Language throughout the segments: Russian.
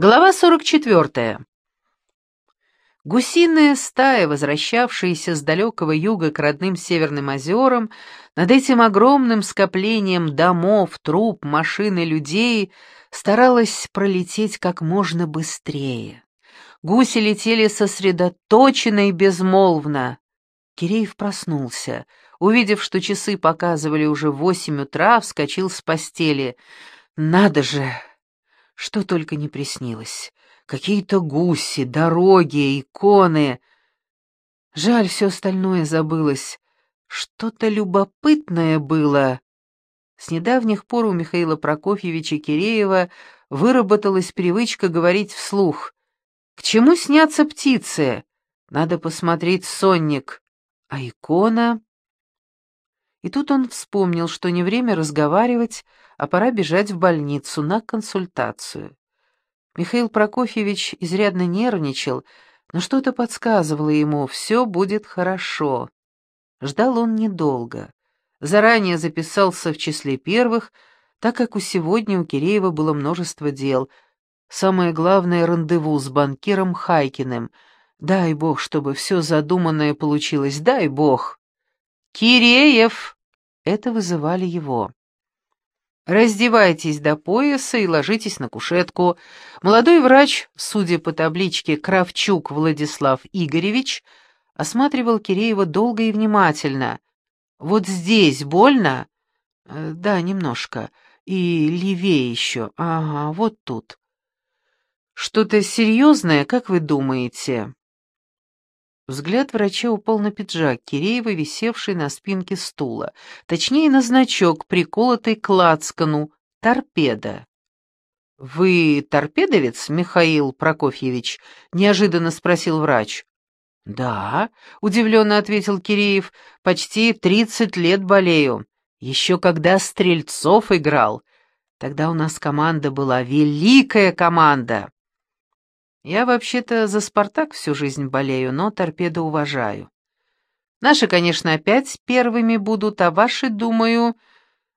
Глава 44. Гусиная стая, возвращавшаяся с далекого юга к родным северным озерам, над этим огромным скоплением домов, труб, машин и людей, старалась пролететь как можно быстрее. Гуси летели сосредоточенно и безмолвно. Киреев проснулся. Увидев, что часы показывали уже восемь утра, вскочил с постели. «Надо же!» Что только не приснилось. Какие-то гуси, дороги, иконы. Жаль, все остальное забылось. Что-то любопытное было. С недавних пор у Михаила Прокофьевича Киреева выработалась привычка говорить вслух. «К чему снятся птицы? Надо посмотреть сонник. А икона...» И тут он вспомнил, что не время разговаривать, а пора бежать в больницу на консультацию. Михаил Прокофьевич изрядно нервничал, но что-то подсказывало ему, все будет хорошо. Ждал он недолго. Заранее записался в числе первых, так как у сегодня у Киреева было множество дел. Самое главное — рандеву с банкиром Хайкиным. Дай бог, чтобы все задуманное получилось, дай бог. «Киреев!» — это вызывали его. «Раздевайтесь до пояса и ложитесь на кушетку». Молодой врач, судя по табличке Кравчук Владислав Игоревич, осматривал Киреева долго и внимательно. «Вот здесь больно?» «Э, «Да, немножко. И левее еще. Ага, вот тут». «Что-то серьезное, как вы думаете?» Взгляд врача упал на пиджак Киреева, висевший на спинке стула, точнее на значок, приколотый к лацкану, торпеда. «Вы торпедовец, Михаил Прокофьевич?» — неожиданно спросил врач. «Да», — удивленно ответил Киреев, — «почти тридцать лет болею. Еще когда Стрельцов играл. Тогда у нас команда была, великая команда». Я вообще-то за «Спартак» всю жизнь болею, но торпеду уважаю. Наши, конечно, опять первыми будут, а ваши, думаю,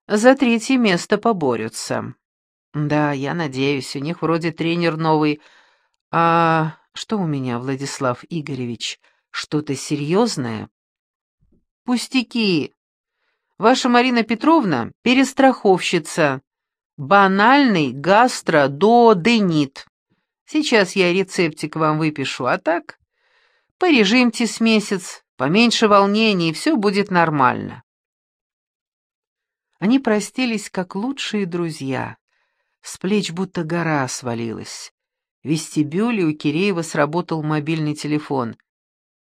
за третье место поборются. Да, я надеюсь, у них вроде тренер новый. А что у меня, Владислав Игоревич, что-то серьезное? Пустяки. Ваша Марина Петровна — перестраховщица. Банальный гастрододенит. Сейчас я рецептик вам выпишу, а так порежимте с месяц, поменьше волнений, и все будет нормально. Они простились как лучшие друзья. С плеч будто гора свалилась. В вестибюле у Киреева сработал мобильный телефон.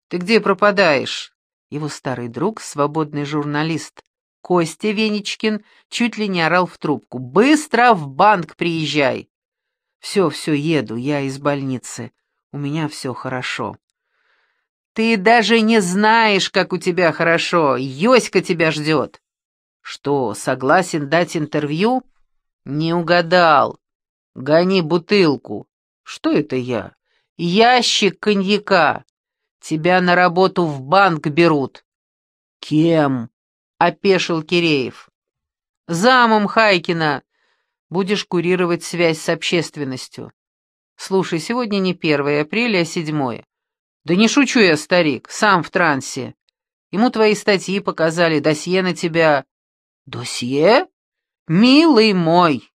«Ты где пропадаешь?» Его старый друг, свободный журналист, Костя Веничкин, чуть ли не орал в трубку. «Быстро в банк приезжай!» Все, все, еду, я из больницы. У меня все хорошо. Ты даже не знаешь, как у тебя хорошо. Йоська тебя ждет. Что, согласен дать интервью? Не угадал. Гони бутылку. Что это я? Ящик коньяка. Тебя на работу в банк берут. Кем? Опешил Киреев. Замом Хайкина. Будешь курировать связь с общественностью. Слушай, сегодня не 1 апреля, а 7. Да не шучу я, старик, сам в трансе. Ему твои статьи показали, досье на тебя. Досье? Милый мой,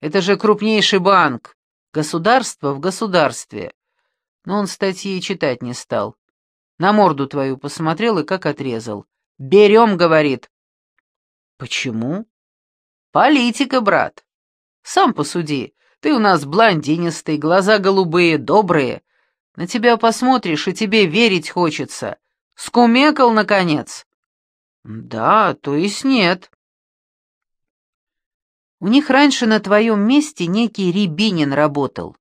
это же крупнейший банк. Государство в государстве. Но он статьи читать не стал. На морду твою посмотрел и как отрезал. «Берем», — говорит. «Почему?» «Политика, брат. Сам посуди. Ты у нас блондинистый, глаза голубые, добрые. На тебя посмотришь, и тебе верить хочется. Скумекал, наконец?» «Да, то есть нет». «У них раньше на твоем месте некий Рябинин работал».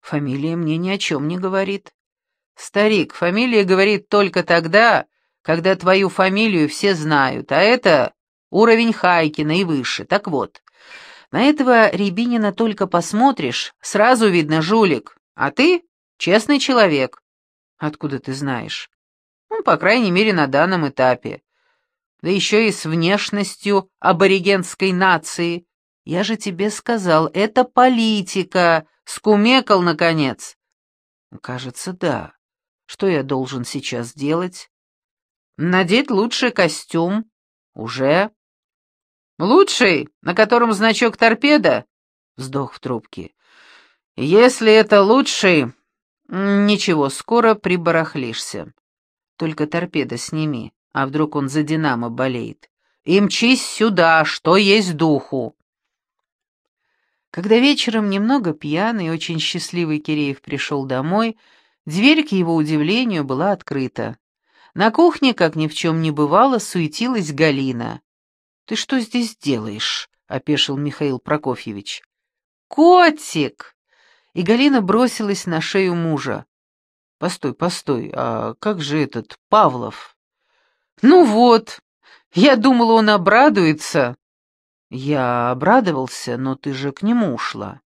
«Фамилия мне ни о чем не говорит». «Старик, фамилия говорит только тогда, когда твою фамилию все знают, а это уровень Хайкина и выше. Так вот, на этого Рябинина только посмотришь, сразу видно жулик, а ты — честный человек. Откуда ты знаешь? Ну, по крайней мере, на данном этапе. Да еще и с внешностью аборигенской нации. Я же тебе сказал, это политика. Скумекал, наконец. Кажется, да. Что я должен сейчас делать? Надеть лучший костюм. Уже. Лучший, на котором значок торпеда? Вздох в трубке. Если это лучший... Ничего, скоро прибарахлишься. Только торпеда сними, а вдруг он за «Динамо» болеет. И мчись сюда, что есть духу. Когда вечером немного пьяный и очень счастливый Киреев пришел домой, дверь, к его удивлению, была открыта. На кухне, как ни в чем не бывало, суетилась Галина. «Ты что здесь делаешь?» — опешил Михаил Прокофьевич. «Котик!» И Галина бросилась на шею мужа. «Постой, постой, а как же этот Павлов?» «Ну вот, я думала, он обрадуется». «Я обрадовался, но ты же к нему ушла».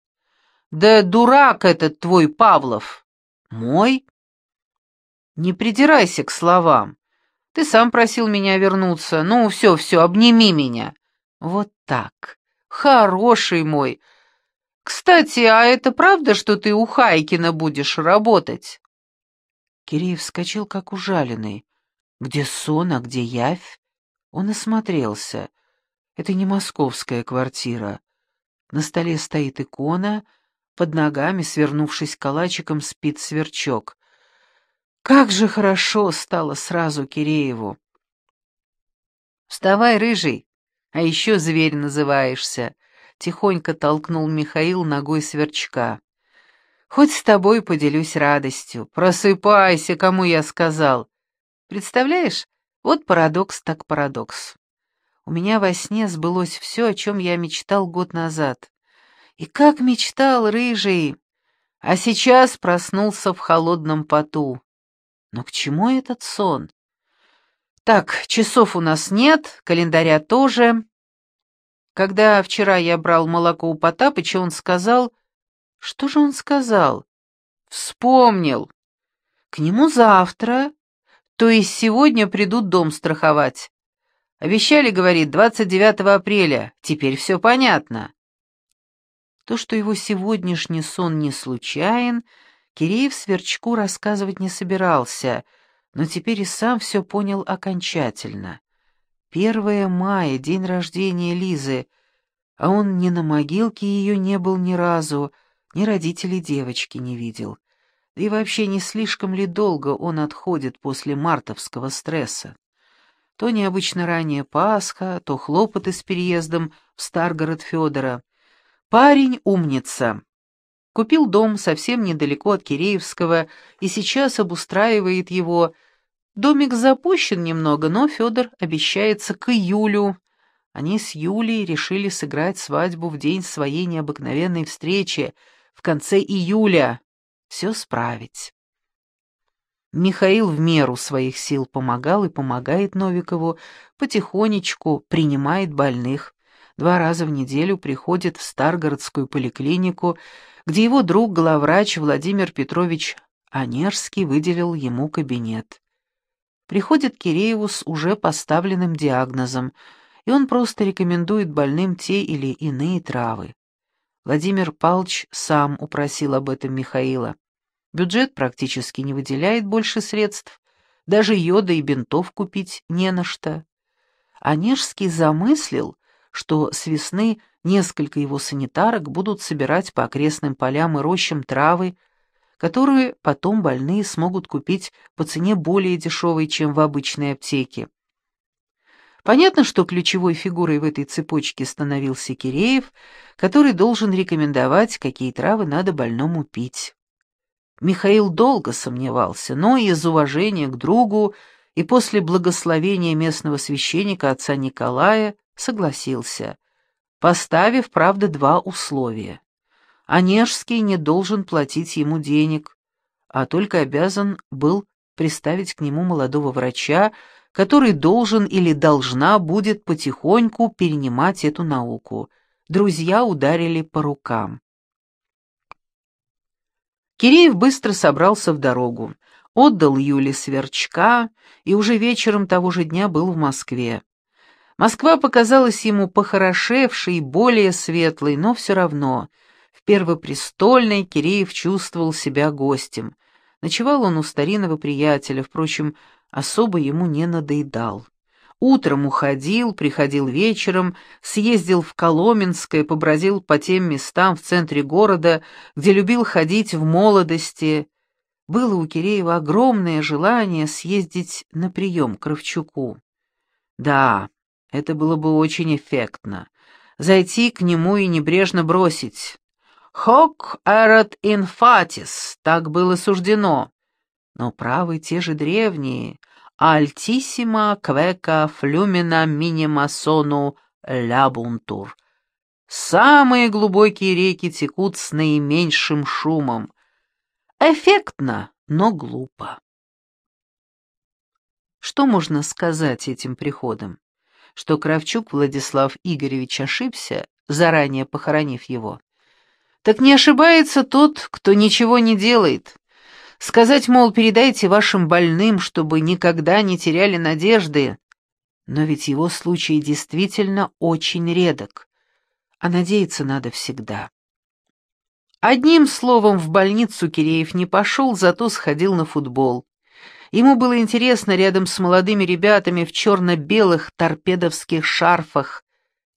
«Да дурак этот твой Павлов!» «Мой?» «Не придирайся к словам. Ты сам просил меня вернуться. Ну, все, все, обними меня». «Вот так. Хороший мой. Кстати, а это правда, что ты у Хайкина будешь работать?» Киреев вскочил, как ужаленный. «Где сон, а где явь?» Он осмотрелся. Это не московская квартира. На столе стоит икона, под ногами, свернувшись калачиком, спит сверчок. Как же хорошо стало сразу Кирееву. «Вставай, рыжий, а еще зверь называешься», — тихонько толкнул Михаил ногой сверчка. «Хоть с тобой поделюсь радостью. Просыпайся, кому я сказал. Представляешь, вот парадокс так парадокс. У меня во сне сбылось все, о чем я мечтал год назад. И как мечтал, рыжий! А сейчас проснулся в холодном поту. Но к чему этот сон? Так, часов у нас нет, календаря тоже. Когда вчера я брал молоко у Потапыча, он сказал... Что же он сказал? Вспомнил. К нему завтра, то есть сегодня придут дом страховать. Обещали, говорит, 29 апреля. Теперь все понятно. То, что его сегодняшний сон не случайен, Киреев Сверчку рассказывать не собирался, но теперь и сам все понял окончательно. Первое мая, день рождения Лизы, а он ни на могилке ее не был ни разу, ни родителей девочки не видел. Да и вообще не слишком ли долго он отходит после мартовского стресса? То необычно ранее Пасха, то хлопоты с переездом в Старгород Федора. Парень умница. Купил дом совсем недалеко от Киреевского и сейчас обустраивает его, Домик запущен немного, но Федор обещается к июлю. Они с Юлей решили сыграть свадьбу в день своей необыкновенной встречи, в конце июля. Все справить. Михаил в меру своих сил помогал и помогает Новикову, потихонечку принимает больных. Два раза в неделю приходит в Старгородскую поликлинику, где его друг, главврач Владимир Петрович Онежский выделил ему кабинет приходит Кирееву с уже поставленным диагнозом, и он просто рекомендует больным те или иные травы. Владимир Палч сам упросил об этом Михаила. Бюджет практически не выделяет больше средств, даже йода и бинтов купить не на что. Онежский замыслил, что с весны несколько его санитарок будут собирать по окрестным полям и рощам травы, которую потом больные смогут купить по цене более дешевой, чем в обычной аптеке. Понятно, что ключевой фигурой в этой цепочке становился Киреев, который должен рекомендовать, какие травы надо больному пить. Михаил долго сомневался, но из уважения к другу и после благословения местного священника отца Николая согласился, поставив, правда, два условия. Онежский не должен платить ему денег, а только обязан был приставить к нему молодого врача, который должен или должна будет потихоньку перенимать эту науку. Друзья ударили по рукам. Киреев быстро собрался в дорогу, отдал Юле сверчка и уже вечером того же дня был в Москве. Москва показалась ему похорошевшей и более светлой, но все равно в Первопрестольной Киреев чувствовал себя гостем. Ночевал он у старинного приятеля, впрочем, особо ему не надоедал. Утром уходил, приходил вечером, съездил в Коломенское, побродил по тем местам в центре города, где любил ходить в молодости. Было у Киреева огромное желание съездить на прием к Кравчуку. Да, это было бы очень эффектно. Зайти к нему и небрежно бросить. «Хок эрот инфатис» — так было суждено. Но правы те же древние, Альтиссима квека флюмина минимасону лябунтур. Самые глубокие реки текут с наименьшим шумом. Эффектно, но глупо. Что можно сказать этим приходом? Что Кравчук Владислав Игоревич ошибся, заранее похоронив его? Так не ошибается тот, кто ничего не делает. Сказать, мол, передайте вашим больным, чтобы никогда не теряли надежды. Но ведь его случай действительно очень редок, а надеяться надо всегда. Одним словом, в больницу Киреев не пошел, зато сходил на футбол. Ему было интересно рядом с молодыми ребятами в черно-белых торпедовских шарфах.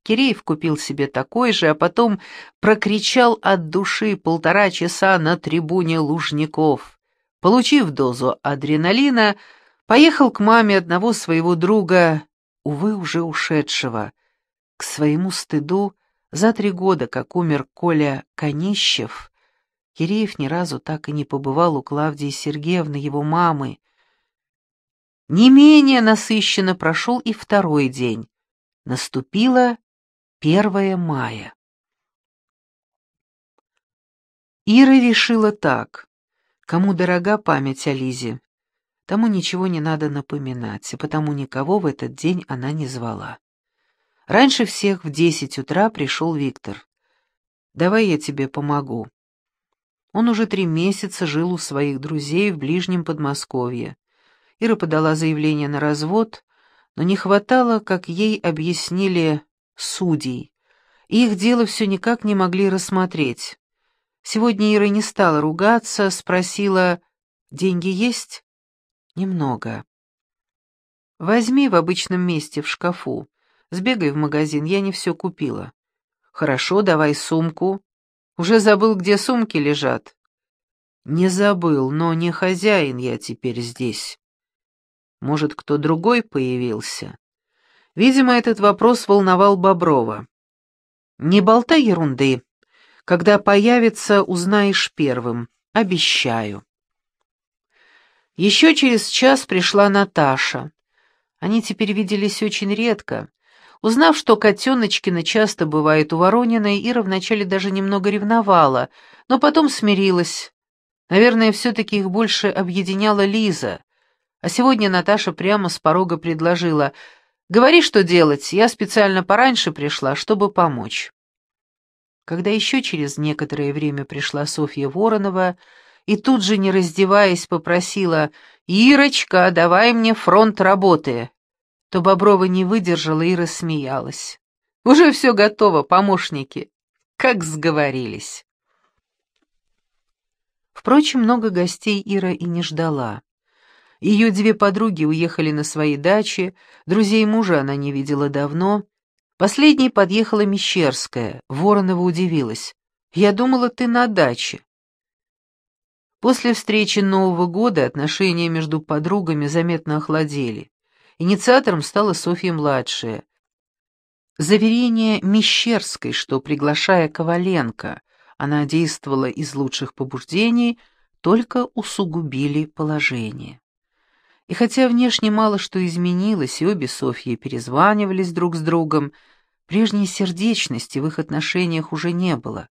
Киреев купил себе такой же, а потом прокричал от души полтора часа на трибуне Лужников. Получив дозу адреналина, поехал к маме одного своего друга, увы, уже ушедшего. К своему стыду, за три года, как умер Коля Конищев, Киреев ни разу так и не побывал у Клавдии Сергеевны, его мамы. Не менее насыщенно прошел и второй день. Наступило 1 мая. Ира решила так. Кому дорога память о Лизе, тому ничего не надо напоминать, и потому никого в этот день она не звала. Раньше всех в десять утра пришел Виктор. «Давай я тебе помогу». Он уже три месяца жил у своих друзей в ближнем Подмосковье. Ира подала заявление на развод, но не хватало, как ей объяснили, судей. Их дело все никак не могли рассмотреть. Сегодня Ира не стала ругаться, спросила, «Деньги есть?» «Немного». «Возьми в обычном месте, в шкафу. Сбегай в магазин, я не все купила». «Хорошо, давай сумку». «Уже забыл, где сумки лежат?» «Не забыл, но не хозяин я теперь здесь». «Может, кто другой появился?» Видимо, этот вопрос волновал Боброва. «Не болтай ерунды», когда появится, узнаешь первым. Обещаю. Еще через час пришла Наташа. Они теперь виделись очень редко. Узнав, что Котеночкина часто бывает у Ворониной, Ира вначале даже немного ревновала, но потом смирилась. Наверное, все-таки их больше объединяла Лиза. А сегодня Наташа прямо с порога предложила «Говори, что делать, я специально пораньше пришла, чтобы помочь». Когда еще через некоторое время пришла Софья Воронова и тут же, не раздеваясь, попросила «Ирочка, давай мне фронт работы», то Боброва не выдержала и рассмеялась. «Уже все готово, помощники. Как сговорились». Впрочем, много гостей Ира и не ждала. Ее две подруги уехали на свои дачи, друзей мужа она не видела давно, Последней подъехала Мещерская. Воронова удивилась. «Я думала, ты на даче». После встречи Нового года отношения между подругами заметно охладели. Инициатором стала Софья-младшая. Заверение Мещерской, что, приглашая Коваленко, она действовала из лучших побуждений, только усугубили положение. И хотя внешне мало что изменилось, и обе Софьи перезванивались друг с другом, Прежней сердечности в их отношениях уже не было.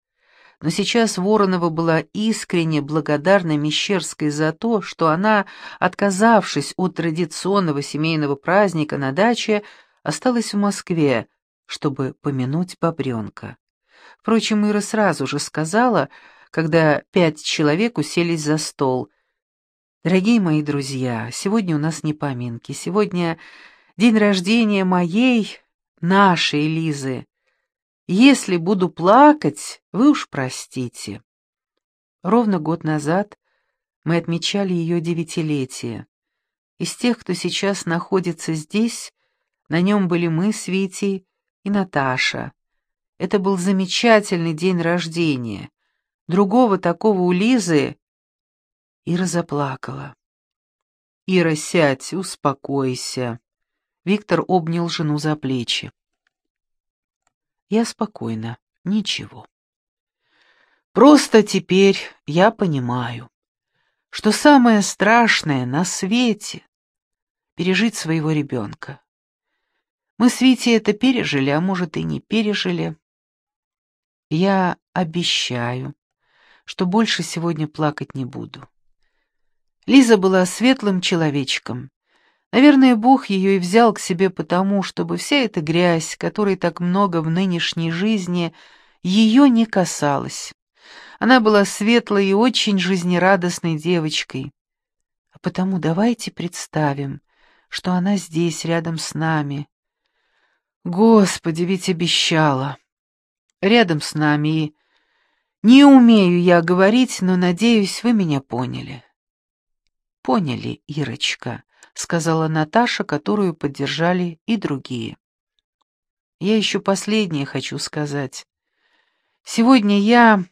Но сейчас Воронова была искренне благодарна Мещерской за то, что она, отказавшись от традиционного семейного праздника на даче, осталась в Москве, чтобы помянуть бобренка. Впрочем, Ира сразу же сказала, когда пять человек уселись за стол. «Дорогие мои друзья, сегодня у нас не поминки, сегодня день рождения моей, нашей Лизы. Если буду плакать, вы уж простите. Ровно год назад мы отмечали ее девятилетие. Из тех, кто сейчас находится здесь, на нем были мы с Витей и Наташа. Это был замечательный день рождения. Другого такого у Лизы... Ира заплакала. «Ира, сядь, успокойся». Виктор обнял жену за плечи. «Я спокойна, ничего. Просто теперь я понимаю, что самое страшное на свете — пережить своего ребенка. Мы с Витей это пережили, а может и не пережили. Я обещаю, что больше сегодня плакать не буду. Лиза была светлым человечком. Наверное, Бог ее и взял к себе потому, чтобы вся эта грязь, которой так много в нынешней жизни, ее не касалась. Она была светлой и очень жизнерадостной девочкой. А потому давайте представим, что она здесь, рядом с нами. Господи, ведь обещала. Рядом с нами и... Не умею я говорить, но, надеюсь, вы меня поняли. Поняли, Ирочка, сказала Наташа, которую поддержали и другие. Я еще последнее хочу сказать. Сегодня я...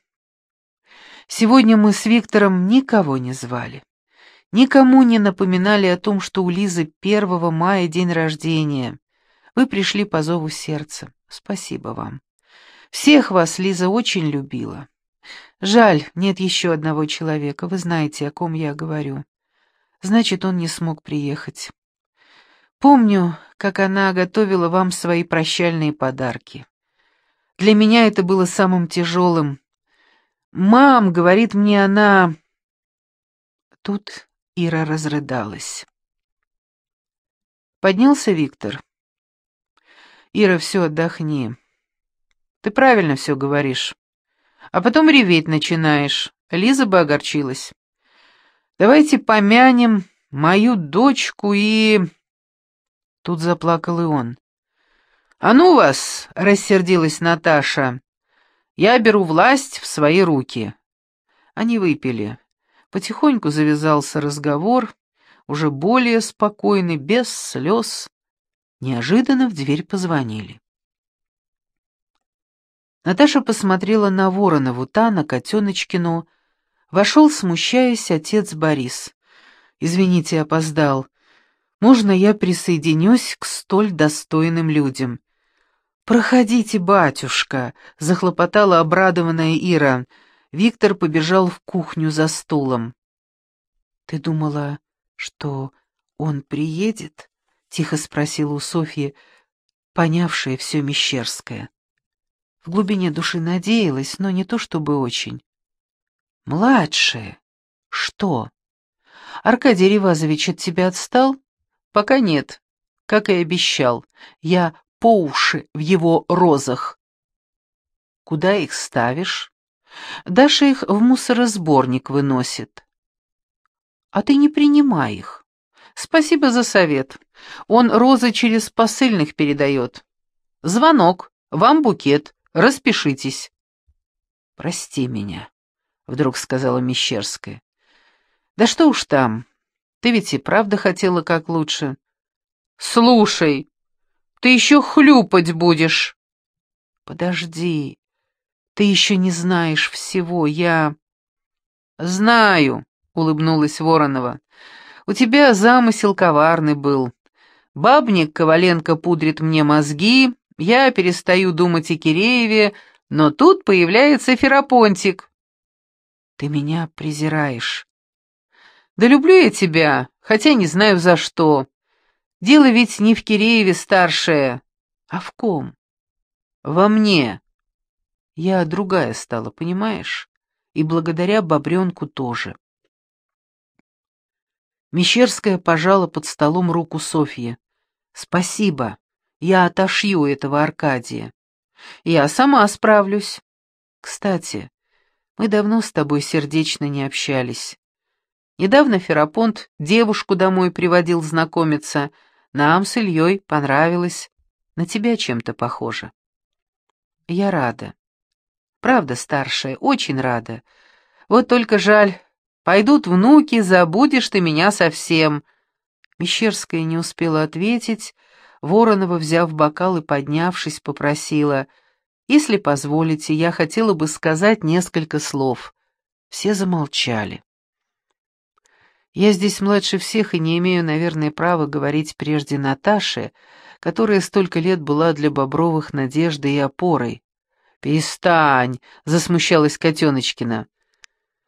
Сегодня мы с Виктором никого не звали. Никому не напоминали о том, что у Лизы 1 мая день рождения. Вы пришли по зову сердца. Спасибо вам. Всех вас Лиза очень любила. Жаль, нет еще одного человека. Вы знаете, о ком я говорю. Значит, он не смог приехать. Помню, как она готовила вам свои прощальные подарки. Для меня это было самым тяжелым, «Мам», — говорит мне она... Тут Ира разрыдалась. Поднялся Виктор. «Ира, все, отдохни. Ты правильно все говоришь. А потом реветь начинаешь. Лиза бы огорчилась. Давайте помянем мою дочку и...» Тут заплакал и он. «А ну вас!» — рассердилась Наташа. Я беру власть в свои руки». Они выпили. Потихоньку завязался разговор, уже более спокойный, без слез. Неожиданно в дверь позвонили. Наташа посмотрела на Воронову, та на Котеночкину. Вошел, смущаясь, отец Борис. «Извините, опоздал. Можно я присоединюсь к столь достойным людям?» «Проходите, батюшка!» — захлопотала обрадованная Ира. Виктор побежал в кухню за стулом. «Ты думала, что он приедет?» — тихо спросила у Софьи, понявшая все Мещерское. В глубине души надеялась, но не то чтобы очень. «Младшая? Что? Аркадий Ревазович от тебя отстал?» «Пока нет, как и обещал. Я по уши в его розах. Куда их ставишь? Даша их в мусоросборник выносит. А ты не принимай их. Спасибо за совет. Он розы через посыльных передает. Звонок, вам букет, распишитесь. Прости меня, вдруг сказала Мещерская. Да что уж там, ты ведь и правда хотела как лучше. Слушай, ты еще хлюпать будешь. Подожди, ты еще не знаешь всего, я... Знаю, улыбнулась Воронова. У тебя замысел коварный был. Бабник Коваленко пудрит мне мозги, я перестаю думать о Кирееве, но тут появляется Ферапонтик. Ты меня презираешь. Да люблю я тебя, хотя не знаю за что. Дело ведь не в Кирееве старшее, а в ком? Во мне. Я другая стала, понимаешь? И благодаря бобренку тоже. Мещерская пожала под столом руку Софье. «Спасибо, я отошью этого Аркадия. Я сама справлюсь. Кстати, мы давно с тобой сердечно не общались. Недавно Ферапонт девушку домой приводил знакомиться — нам с Ильей понравилось. на тебя чем-то похожа. Я рада. Правда, старшая, очень рада. Вот только жаль, пойдут внуки, забудешь ты меня совсем. Мещерская не успела ответить, Воронова, взяв бокал и поднявшись, попросила, «Если позволите, я хотела бы сказать несколько слов». Все замолчали. Я здесь младше всех и не имею, наверное, права говорить прежде Наташе, которая столько лет была для Бобровых надеждой и опорой. «Перестань!» — засмущалась Котеночкина.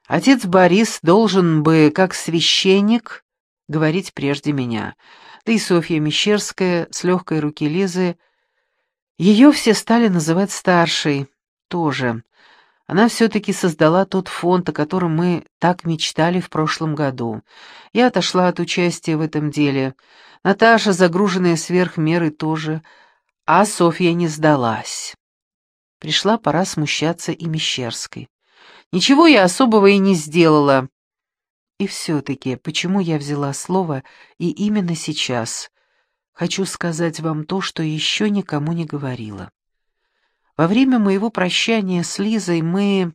«Отец Борис должен бы, как священник, говорить прежде меня. Да и Софья Мещерская с легкой руки Лизы. Ее все стали называть старшей. Тоже. Она все-таки создала тот фонд, о котором мы так мечтали в прошлом году. Я отошла от участия в этом деле. Наташа, загруженная сверх меры, тоже. А Софья не сдалась. Пришла пора смущаться и Мещерской. Ничего я особого и не сделала. И все-таки, почему я взяла слово и именно сейчас? Хочу сказать вам то, что еще никому не говорила. Во время моего прощания с Лизой мы...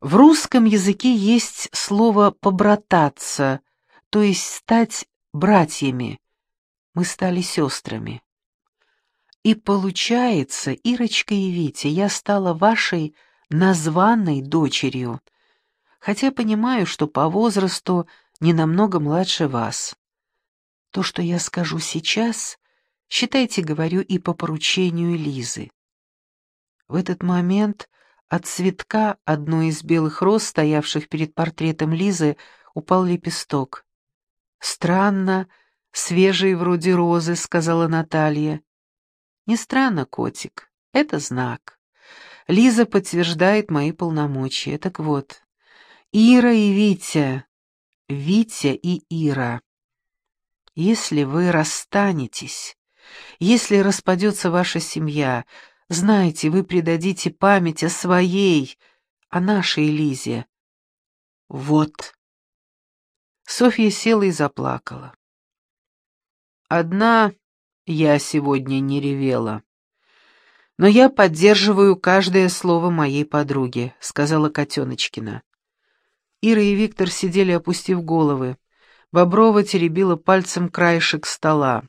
В русском языке есть слово «побрататься», то есть стать братьями. Мы стали сестрами. И получается, Ирочка и Витя, я стала вашей названной дочерью, хотя понимаю, что по возрасту не намного младше вас. То, что я скажу сейчас, Считайте, говорю, и по поручению Лизы. В этот момент от цветка одной из белых роз, стоявших перед портретом Лизы, упал лепесток. «Странно, свежий вроде розы», — сказала Наталья. «Не странно, котик, это знак. Лиза подтверждает мои полномочия. Так вот, Ира и Витя, Витя и Ира, если вы расстанетесь, если распадется ваша семья, знайте, вы предадите память о своей, о нашей Лизе. Вот. Софья села и заплакала. Одна я сегодня не ревела. «Но я поддерживаю каждое слово моей подруги», — сказала Котеночкина. Ира и Виктор сидели, опустив головы. Боброва теребила пальцем краешек стола.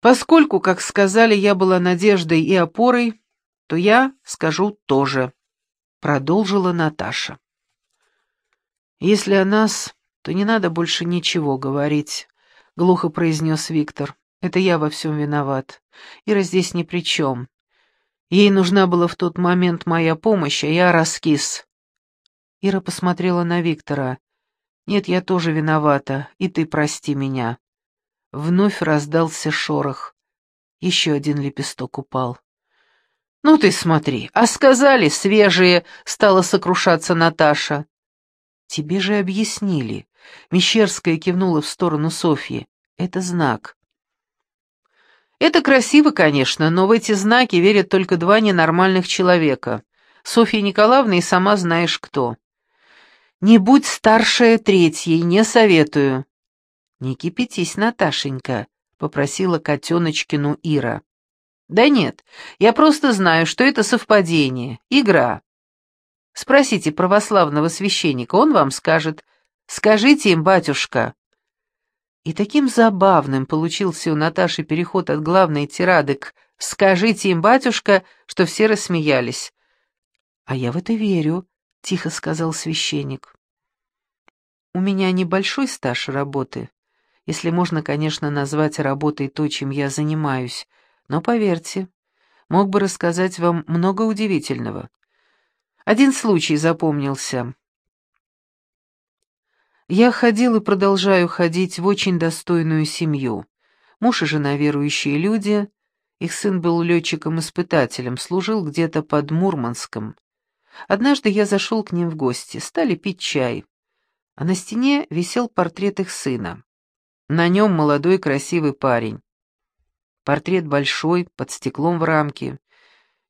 Поскольку, как сказали, я была надеждой и опорой, то я скажу тоже, — продолжила Наташа. «Если о нас, то не надо больше ничего говорить», — глухо произнес Виктор. «Это я во всем виноват. Ира здесь ни при чем. Ей нужна была в тот момент моя помощь, а я раскис». Ира посмотрела на Виктора. «Нет, я тоже виновата, и ты прости меня». Вновь раздался шорох. Еще один лепесток упал. «Ну ты смотри, а сказали, свежие!» — стала сокрушаться Наташа. «Тебе же объяснили». Мещерская кивнула в сторону Софьи. «Это знак». «Это красиво, конечно, но в эти знаки верят только два ненормальных человека. Софья Николаевна и сама знаешь кто». «Не будь старшая третьей, не советую». «Не кипятись, Наташенька», — попросила котеночкину Ира. «Да нет, я просто знаю, что это совпадение, игра. Спросите православного священника, он вам скажет. Скажите им, батюшка». И таким забавным получился у Наташи переход от главной тирады к «Скажите им, батюшка», что все рассмеялись. «А я в это верю», — тихо сказал священник. «У меня небольшой стаж работы, если можно, конечно, назвать работой то, чем я занимаюсь, но поверьте, мог бы рассказать вам много удивительного. Один случай запомнился. Я ходил и продолжаю ходить в очень достойную семью. Муж и жена верующие люди, их сын был летчиком-испытателем, служил где-то под Мурманском. Однажды я зашел к ним в гости, стали пить чай, а на стене висел портрет их сына. На нем молодой красивый парень. Портрет большой, под стеклом в рамке.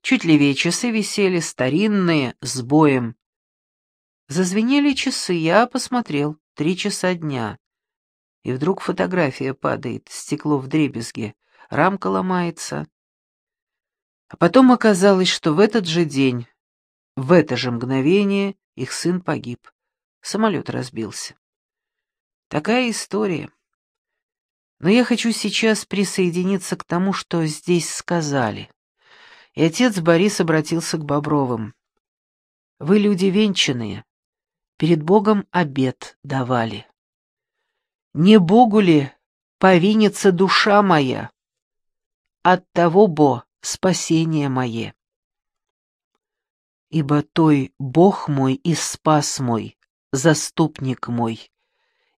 Чуть левее часы висели, старинные, с боем. Зазвенели часы, я посмотрел, три часа дня. И вдруг фотография падает, стекло в дребезге, рамка ломается. А потом оказалось, что в этот же день, в это же мгновение, их сын погиб. Самолет разбился. Такая история. Но я хочу сейчас присоединиться к тому, что здесь сказали. И отец Борис обратился к Бобровым. «Вы люди венчанные, перед Богом обет давали. Не Богу ли повинится душа моя? От того, Бо, спасение мое. Ибо той Бог мой и спас мой, заступник мой,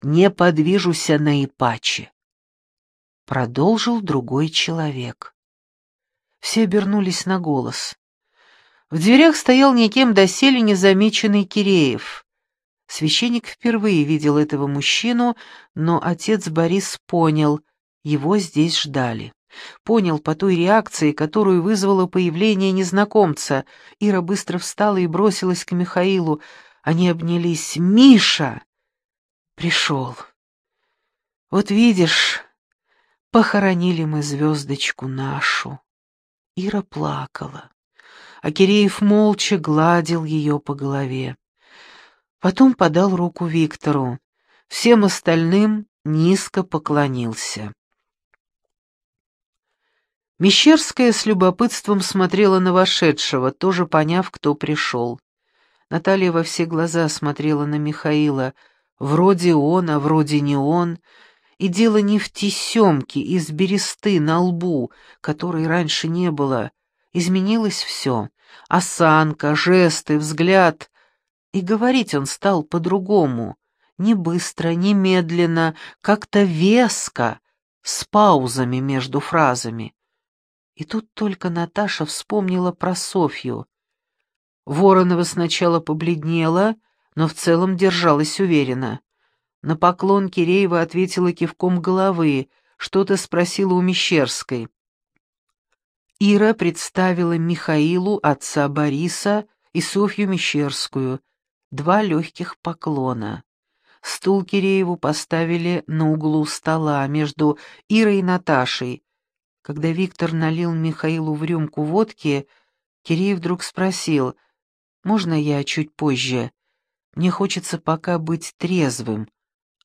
не подвижуся наипаче. Продолжил другой человек. Все обернулись на голос. В дверях стоял никем доселе незамеченный Киреев. Священник впервые видел этого мужчину, но отец Борис понял, его здесь ждали. Понял по той реакции, которую вызвало появление незнакомца. Ира быстро встала и бросилась к Михаилу. Они обнялись. «Миша!» «Пришел. Вот видишь, похоронили мы звездочку нашу». Ира плакала, а Киреев молча гладил ее по голове. Потом подал руку Виктору. Всем остальным низко поклонился. Мещерская с любопытством смотрела на вошедшего, тоже поняв, кто пришел. Наталья во все глаза смотрела на Михаила. Вроде он, а вроде не он. И дело не в тесемке из бересты на лбу, которой раньше не было. Изменилось все. Осанка, жесты, взгляд. И говорить он стал по-другому. Не быстро, не медленно, как-то веско, с паузами между фразами. И тут только Наташа вспомнила про Софью. Воронова сначала побледнела, но в целом держалась уверенно. На поклон Киреева ответила кивком головы, что-то спросила у Мещерской. Ира представила Михаилу, отца Бориса, и Софью Мещерскую, два легких поклона. Стул Кирееву поставили на углу стола между Ирой и Наташей. Когда Виктор налил Михаилу в рюмку водки, Киреев вдруг спросил, «Можно я чуть позже? Мне хочется пока быть трезвым.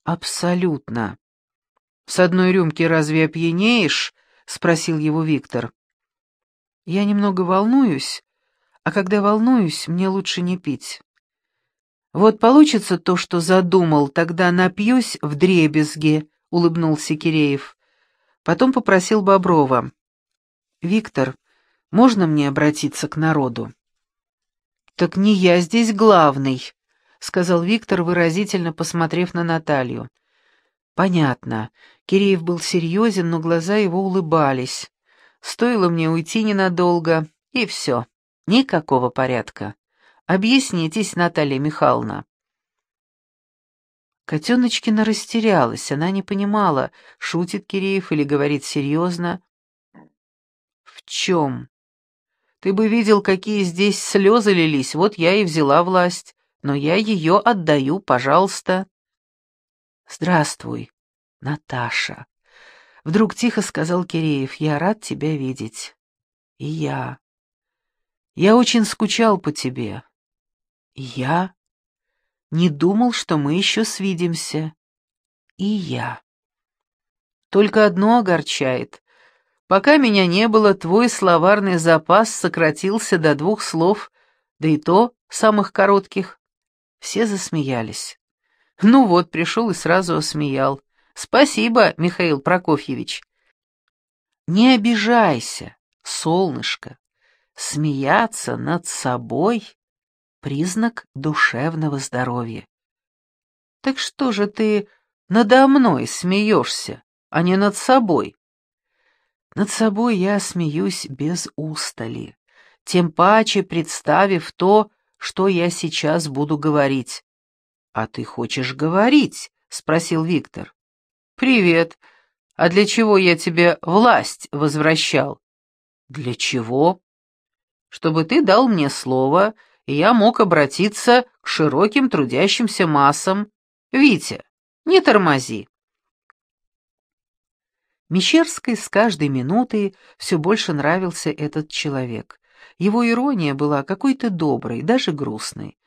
Абсолютно». «С одной рюмки разве опьянеешь?» — спросил его Виктор. «Я немного волнуюсь, а когда волнуюсь, мне лучше не пить». «Вот получится то, что задумал, тогда напьюсь в дребезге», — улыбнулся Киреев. Потом попросил Боброва. «Виктор, можно мне обратиться к народу?» «Так не я здесь главный», — сказал Виктор, выразительно посмотрев на Наталью. «Понятно. Киреев был серьезен, но глаза его улыбались. Стоило мне уйти ненадолго, и все. Никакого порядка. Объяснитесь, Наталья Михайловна». Котеночкина растерялась, она не понимала, шутит Киреев или говорит серьезно. «В чем?» «Ты бы видел, какие здесь слезы лились, вот я и взяла власть, но я ее отдаю, пожалуйста». «Здравствуй, Наташа», — вдруг тихо сказал Киреев, — «я рад тебя видеть». «И я». «Я очень скучал по тебе». «И я?» Не думал, что мы еще свидимся. И я. Только одно огорчает. Пока меня не было, твой словарный запас сократился до двух слов, да и то самых коротких. Все засмеялись. Ну вот, пришел и сразу осмеял. Спасибо, Михаил Прокофьевич. Не обижайся, солнышко. Смеяться над собой признак душевного здоровья. Так что же ты надо мной смеешься, а не над собой? Над собой я смеюсь без устали, тем паче представив то, что я сейчас буду говорить. «А ты хочешь говорить?» — спросил Виктор. «Привет. А для чего я тебе власть возвращал?» «Для чего?» «Чтобы ты дал мне слово я мог обратиться к широким трудящимся массам. Витя, не тормози. Мещерской с каждой минутой все больше нравился этот человек. Его ирония была какой-то доброй, даже грустной.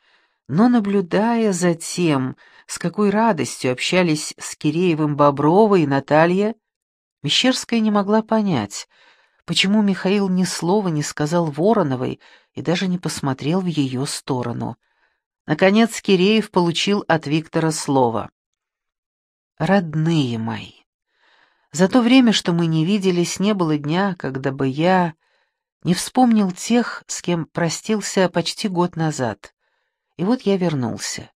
Но наблюдая за тем, с какой радостью общались с Киреевым Боброва и Наталья, Мещерская не могла понять, почему Михаил ни слова не сказал Вороновой и даже не посмотрел в ее сторону. Наконец Киреев получил от Виктора слово. «Родные мои, за то время, что мы не виделись, не было дня, когда бы я не вспомнил тех, с кем простился почти год назад. И вот я вернулся.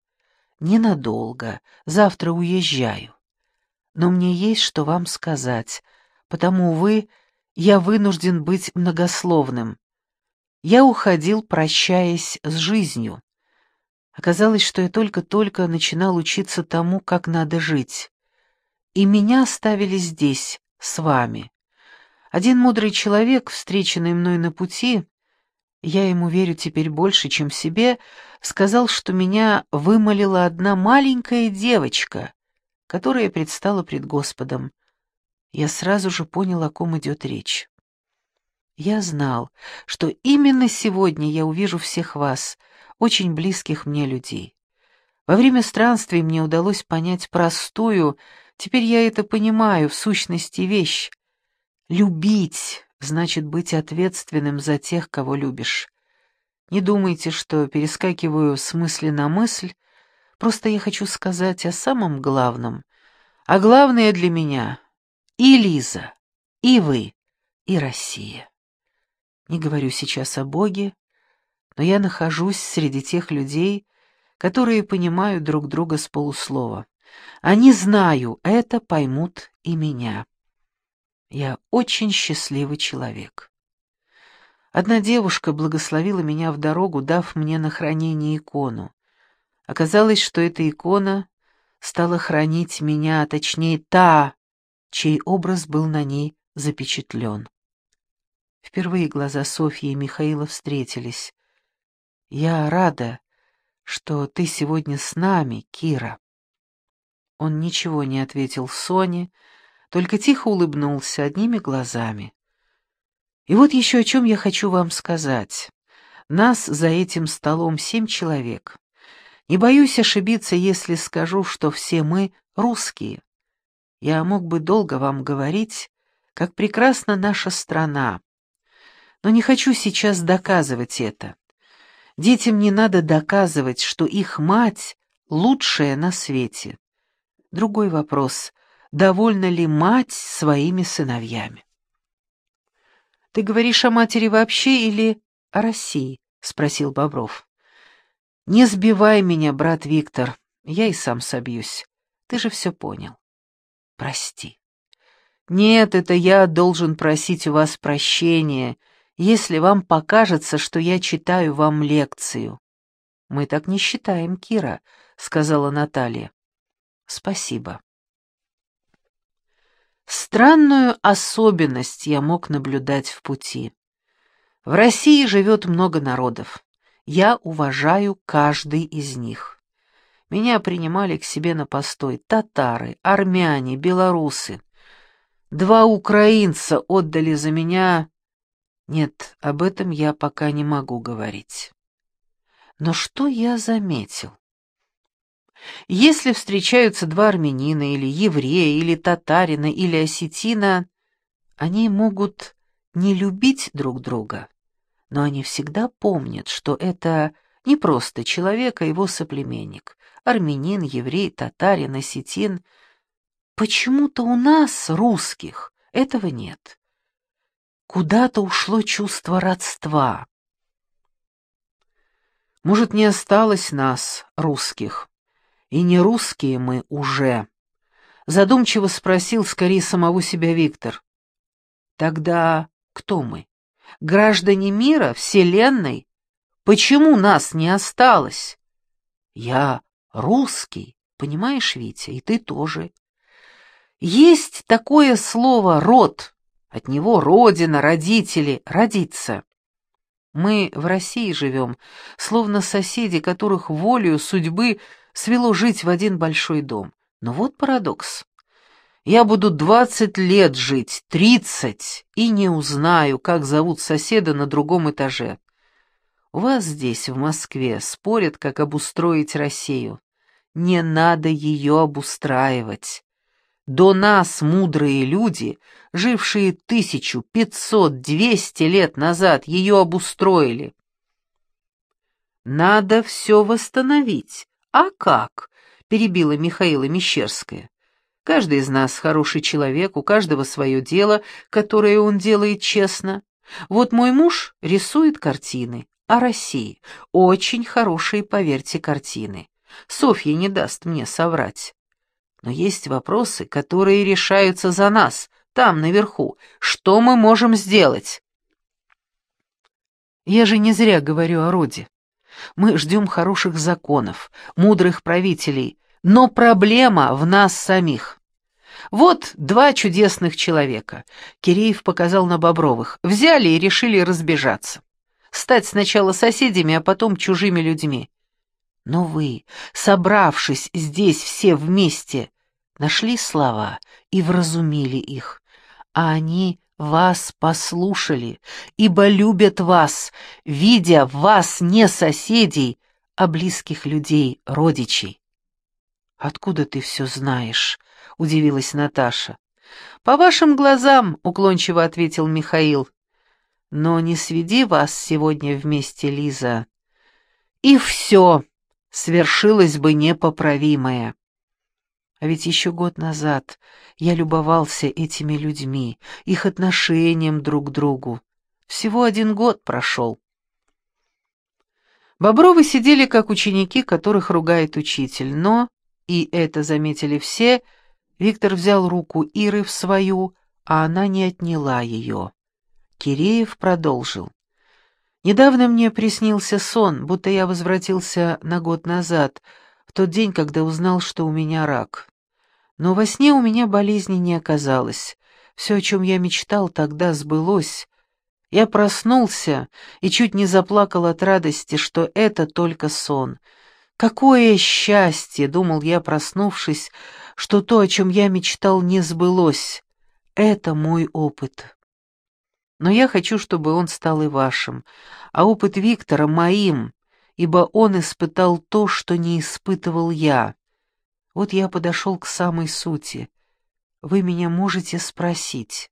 Ненадолго, завтра уезжаю. Но мне есть что вам сказать, потому, увы, я вынужден быть многословным. Я уходил, прощаясь с жизнью. Оказалось, что я только-только начинал учиться тому, как надо жить. И меня оставили здесь, с вами. Один мудрый человек, встреченный мной на пути, я ему верю теперь больше, чем себе, сказал, что меня вымолила одна маленькая девочка, которая предстала пред Господом. Я сразу же понял, о ком идет речь. Я знал, что именно сегодня я увижу всех вас, очень близких мне людей. Во время странствий мне удалось понять простую, теперь я это понимаю, в сущности вещь. Любить значит быть ответственным за тех, кого любишь. Не думайте, что перескакиваю с мысли на мысль, просто я хочу сказать о самом главном. А главное для меня — и Лиза, и вы, и Россия. Не говорю сейчас о Боге, но я нахожусь среди тех людей, которые понимают друг друга с полуслова. Они, знаю, это поймут и меня. Я очень счастливый человек. Одна девушка благословила меня в дорогу, дав мне на хранение икону. Оказалось, что эта икона стала хранить меня, а точнее та, чей образ был на ней запечатлен. Впервые глаза Софьи и Михаила встретились. «Я рада, что ты сегодня с нами, Кира». Он ничего не ответил Соне, только тихо улыбнулся одними глазами. И вот еще о чем я хочу вам сказать. Нас за этим столом семь человек. Не боюсь ошибиться, если скажу, что все мы русские. Я мог бы долго вам говорить, как прекрасна наша страна. Но не хочу сейчас доказывать это. Детям не надо доказывать, что их мать лучшая на свете. Другой вопрос довольна ли мать своими сыновьями. «Ты говоришь о матери вообще или о России?» — спросил Бобров. «Не сбивай меня, брат Виктор, я и сам собьюсь. Ты же все понял. Прости». «Нет, это я должен просить у вас прощения, если вам покажется, что я читаю вам лекцию». «Мы так не считаем, Кира», — сказала Наталья. «Спасибо». Странную особенность я мог наблюдать в пути. В России живет много народов. Я уважаю каждый из них. Меня принимали к себе на постой татары, армяне, белорусы. Два украинца отдали за меня... Нет, об этом я пока не могу говорить. Но что я заметил? Если встречаются два армянина или еврея, или татарина, или осетина, они могут не любить друг друга, но они всегда помнят, что это не просто человек, а его соплеменник. Армянин, еврей, татарин, осетин. Почему-то у нас, русских, этого нет. Куда-то ушло чувство родства. Может, не осталось нас, русских, и не русские мы уже. Задумчиво спросил скорее самого себя Виктор. Тогда кто мы? Граждане мира, вселенной? Почему нас не осталось? Я русский, понимаешь, Витя, и ты тоже. Есть такое слово «род», от него родина, родители, родиться. Мы в России живем, словно соседи, которых волею судьбы свело жить в один большой дом. Но вот парадокс. Я буду двадцать лет жить, тридцать, и не узнаю, как зовут соседа на другом этаже. У вас здесь, в Москве, спорят, как обустроить Россию. Не надо ее обустраивать. До нас мудрые люди, жившие тысячу, пятьсот, двести лет назад, ее обустроили. Надо все восстановить. А как? перебила Михаила Мещерская. Каждый из нас хороший человек, у каждого свое дело, которое он делает честно. Вот мой муж рисует картины о России, очень хорошие, поверьте, картины. Софья не даст мне соврать. Но есть вопросы, которые решаются за нас, там, наверху. Что мы можем сделать? Я же не зря говорю о роде. Мы ждем хороших законов, мудрых правителей, но проблема в нас самих. Вот два чудесных человека. Киреев показал на Бобровых. Взяли и решили разбежаться. Стать сначала соседями, а потом чужими людьми. Но вы, собравшись здесь все вместе, нашли слова и вразумили их, а они вас послушали, ибо любят вас, видя вас не соседей, а близких людей, родичей. «Откуда ты все знаешь?» — удивилась Наташа. «По вашим глазам», — уклончиво ответил Михаил. «Но не сведи вас сегодня вместе, Лиза. И все, свершилось бы непоправимое». А ведь еще год назад я любовался этими людьми, их отношением друг к другу. Всего один год прошел. Бобровы сидели как ученики, которых ругает учитель, но и это заметили все, Виктор взял руку Иры в свою, а она не отняла ее. Киреев продолжил. «Недавно мне приснился сон, будто я возвратился на год назад, в тот день, когда узнал, что у меня рак. Но во сне у меня болезни не оказалось. Все, о чем я мечтал, тогда сбылось. Я проснулся и чуть не заплакал от радости, что это только сон — Какое счастье, думал я, проснувшись, что то, о чем я мечтал, не сбылось. Это мой опыт. Но я хочу, чтобы он стал и вашим, а опыт Виктора моим, ибо он испытал то, что не испытывал я. Вот я подошел к самой сути. Вы меня можете спросить.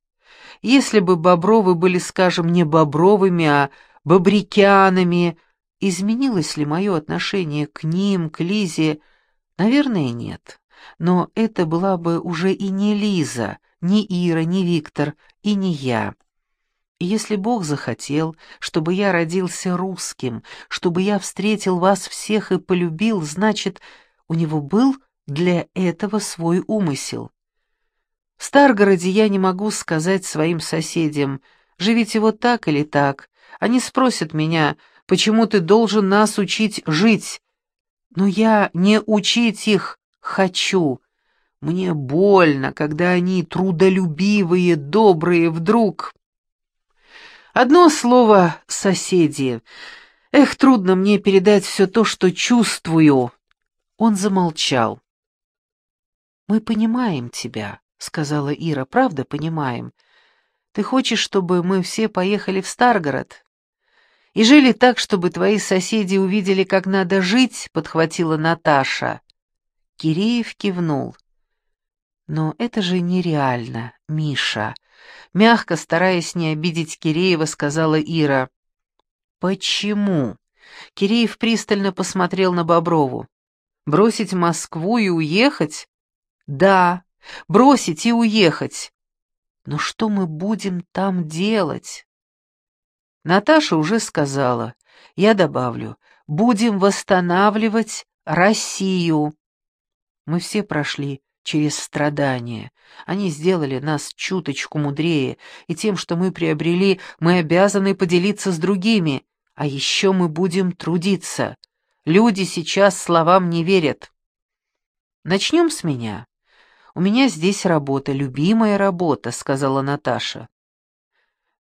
Если бы Бобровы были, скажем, не Бобровыми, а Бобрикянами, Изменилось ли мое отношение к ним, к Лизе? Наверное, нет. Но это была бы уже и не Лиза, не Ира, не Виктор и не я. Если Бог захотел, чтобы я родился русским, чтобы я встретил вас всех и полюбил, значит, у него был для этого свой умысел. В Старгороде я не могу сказать своим соседям, живите вот так или так. Они спросят меня, почему ты должен нас учить жить. Но я не учить их хочу. Мне больно, когда они трудолюбивые, добрые вдруг. Одно слово — соседи. Эх, трудно мне передать все то, что чувствую. Он замолчал. «Мы понимаем тебя», — сказала Ира, — «правда понимаем. Ты хочешь, чтобы мы все поехали в Старгород?» и жили так, чтобы твои соседи увидели, как надо жить», — подхватила Наташа. Киреев кивнул. «Но это же нереально, Миша», — мягко, стараясь не обидеть Киреева, сказала Ира. «Почему?» — Киреев пристально посмотрел на Боброву. «Бросить Москву и уехать?» «Да, бросить и уехать. Но что мы будем там делать?» Наташа уже сказала, я добавлю, будем восстанавливать Россию. Мы все прошли через страдания. Они сделали нас чуточку мудрее, и тем, что мы приобрели, мы обязаны поделиться с другими. А еще мы будем трудиться. Люди сейчас словам не верят. Начнем с меня. У меня здесь работа, любимая работа, сказала Наташа.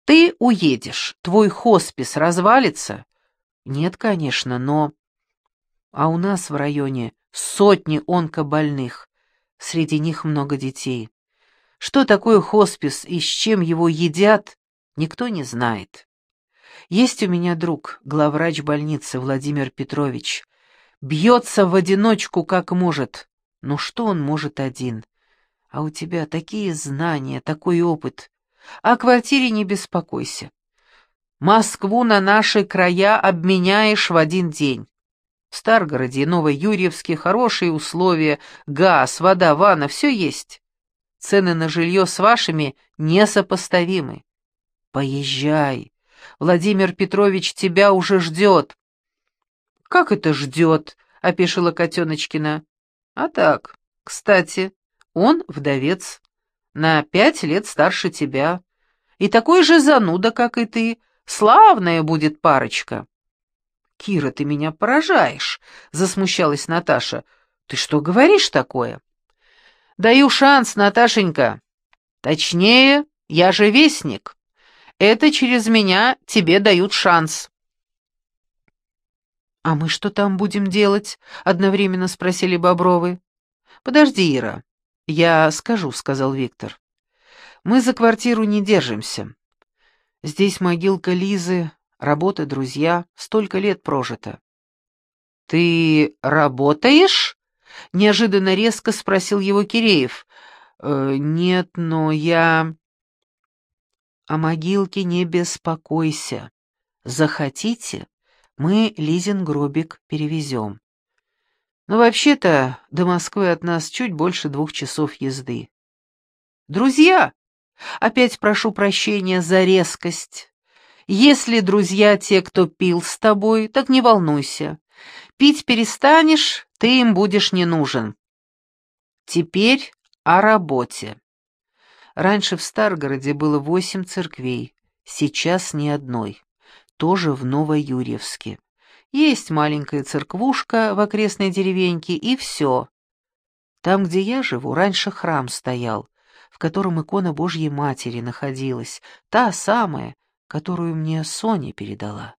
Ты уедешь, твой хоспис развалится? Нет, конечно, но... А у нас в районе сотни онкобольных, среди них много детей. Что такое хоспис и с чем его едят, никто не знает. Есть у меня друг, главврач больницы Владимир Петрович. Бьется в одиночку, как может. Но что он может один? А у тебя такие знания, такой опыт. О квартире не беспокойся. Москву на наши края обменяешь в один день. Старгороде и Новоюрьевске хорошие условия, газ, вода, ванна, все есть. Цены на жилье с вашими несопоставимы. Поезжай. Владимир Петрович тебя уже ждет. «Как это ждет?» — опешила Котеночкина. «А так, кстати, он вдовец, на пять лет старше тебя, и такой же зануда, как и ты, славная будет парочка». «Кира, ты меня поражаешь», — засмущалась Наташа. «Ты что говоришь такое?» «Даю шанс, Наташенька. Точнее, я же вестник. Это через меня тебе дают шанс». «А мы что там будем делать?» — одновременно спросили Бобровы. «Подожди, Ира. Я скажу», — сказал Виктор. «Мы за квартиру не держимся. Здесь могилка Лизы, работа, друзья, столько лет прожито». «Ты работаешь?» — неожиданно резко спросил его Киреев. «Э, «Нет, но я...» «О могилке не беспокойся. Захотите, мы Лизин гробик перевезем. Но вообще-то до Москвы от нас чуть больше двух часов езды. Друзья, опять прошу прощения за резкость. Если друзья те, кто пил с тобой, так не волнуйся. Пить перестанешь, ты им будешь не нужен. Теперь о работе. Раньше в Старгороде было восемь церквей, сейчас ни одной тоже в Новоюрьевске. Есть маленькая церквушка в окрестной деревеньке, и все. Там, где я живу, раньше храм стоял, в котором икона Божьей Матери находилась, та самая, которую мне Соня передала.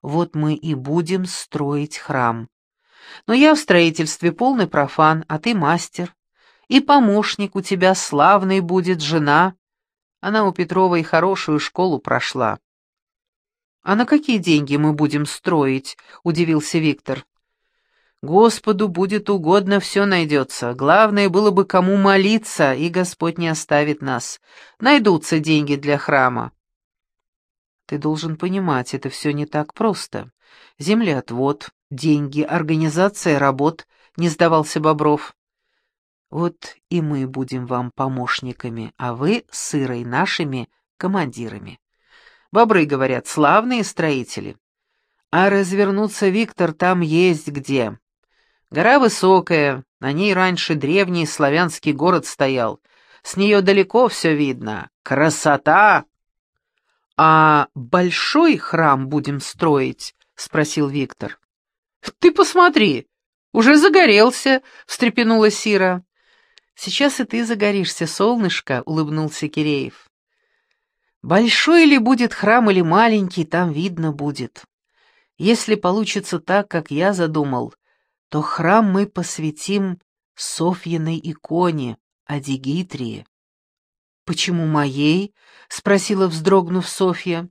Вот мы и будем строить храм. Но я в строительстве полный профан, а ты мастер. И помощник у тебя славный будет жена. Она у Петровой хорошую школу прошла. «А на какие деньги мы будем строить?» — удивился Виктор. «Господу будет угодно, все найдется. Главное было бы кому молиться, и Господь не оставит нас. Найдутся деньги для храма». «Ты должен понимать, это все не так просто. Землеотвод, деньги, организация работ», — не сдавался Бобров. «Вот и мы будем вам помощниками, а вы с нашими командирами». Бобры, говорят, славные строители. А развернуться, Виктор, там есть где. Гора высокая, на ней раньше древний славянский город стоял. С нее далеко все видно. Красота! А большой храм будем строить? — спросил Виктор. Ты посмотри, уже загорелся, — встрепенула Сира. Сейчас и ты загоришься, солнышко, — улыбнулся Киреев. Большой ли будет храм или маленький, там видно будет. Если получится так, как я задумал, то храм мы посвятим Софьиной иконе, Адигитрии. «Почему моей?» — спросила, вздрогнув Софья.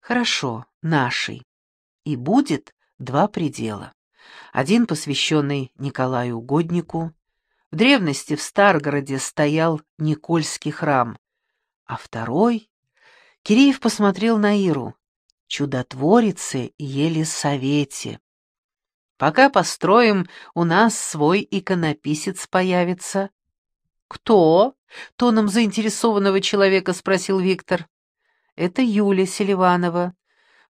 «Хорошо, нашей. И будет два предела. Один посвященный Николаю Угоднику. В древности в Старгороде стоял Никольский храм, а второй Киреев посмотрел на Иру. Чудотворицы Елисавете. Пока построим, у нас свой иконописец появится. Кто? Тоном заинтересованного человека спросил Виктор. Это Юля Селиванова.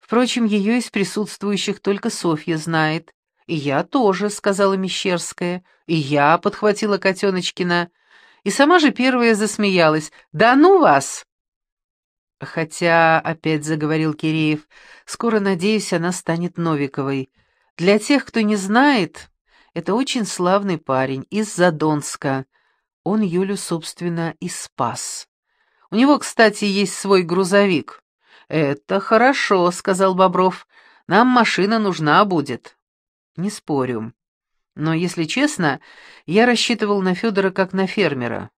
Впрочем, ее из присутствующих только Софья знает. И я тоже, сказала Мещерская. И я, подхватила Котеночкина. И сама же первая засмеялась. Да ну вас! Хотя, опять заговорил Киреев, скоро, надеюсь, она станет Новиковой. Для тех, кто не знает, это очень славный парень из Задонска. Он Юлю, собственно, и спас. У него, кстати, есть свой грузовик. «Это хорошо», — сказал Бобров. «Нам машина нужна будет». «Не спорю. Но, если честно, я рассчитывал на Федора как на фермера.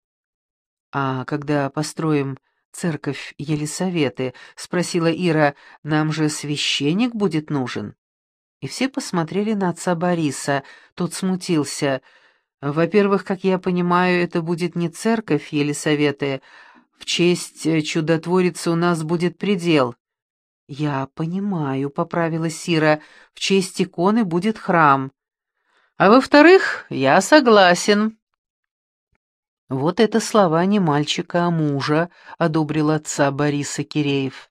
«А когда построим церковь Елисаветы?» — спросила Ира. «Нам же священник будет нужен?» И все посмотрели на отца Бориса. Тот смутился. «Во-первых, как я понимаю, это будет не церковь Елисаветы. В честь чудотворицы у нас будет предел». «Я понимаю», — поправила Сира. «В честь иконы будет храм». «А во-вторых, я согласен». «Вот это слова не мальчика, а мужа», — одобрил отца Бориса Киреев.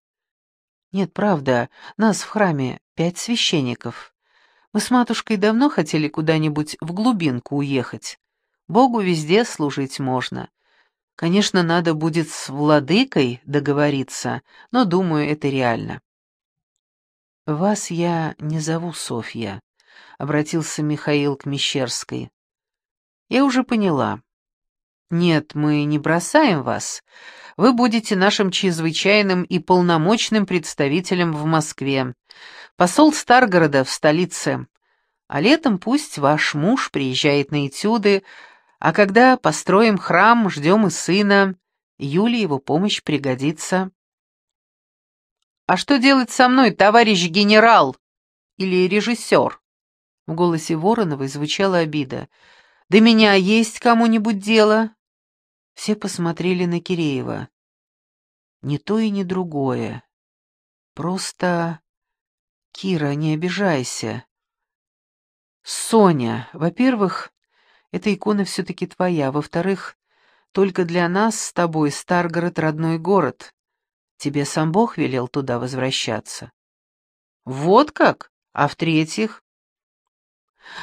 «Нет, правда, нас в храме пять священников. Мы с матушкой давно хотели куда-нибудь в глубинку уехать. Богу везде служить можно. Конечно, надо будет с владыкой договориться, но, думаю, это реально». «Вас я не зову Софья», — обратился Михаил к Мещерской. «Я уже поняла. «Нет, мы не бросаем вас. Вы будете нашим чрезвычайным и полномочным представителем в Москве. Посол Старгорода в столице. А летом пусть ваш муж приезжает на этюды, а когда построим храм, ждем и сына. Юле его помощь пригодится». «А что делать со мной, товарищ генерал? Или режиссер?» В голосе Вороновой звучала обида. «До меня есть кому-нибудь дело?» Все посмотрели на Киреева. Не то и не другое. Просто... Кира, не обижайся. Соня, во-первых, эта икона все-таки твоя. Во-вторых, только для нас с тобой Старгород — родной город. Тебе сам Бог велел туда возвращаться. Вот как? А в-третьих?